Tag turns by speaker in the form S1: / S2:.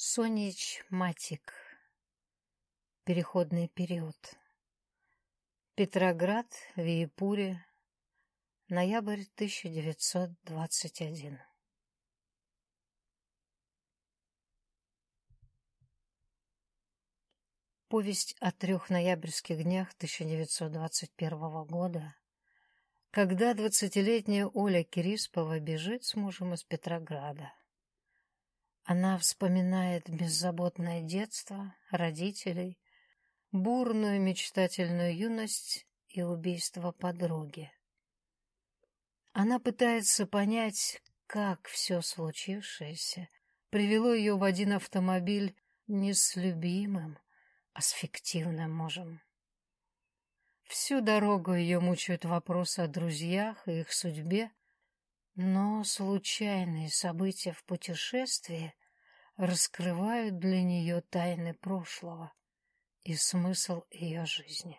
S1: Сонич Матик. Переходный период. Петроград, Виепуре. Ноябрь 1921. Повесть о трех ноябрьских днях 1921 года, когда двадцатилетняя Оля Кириспова бежит с мужем из Петрограда. Она вспоминает беззаботное детство, родителей, бурную мечтательную юность и убийство подруги. Она пытается понять, как все случившееся привело ее в один автомобиль не с любимым, а с фиктивным мужем. Всю дорогу ее мучают вопросы о друзьях и их судьбе, но случайные события в путешествии раскрывают для нее тайны прошлого и смысл ее жизни.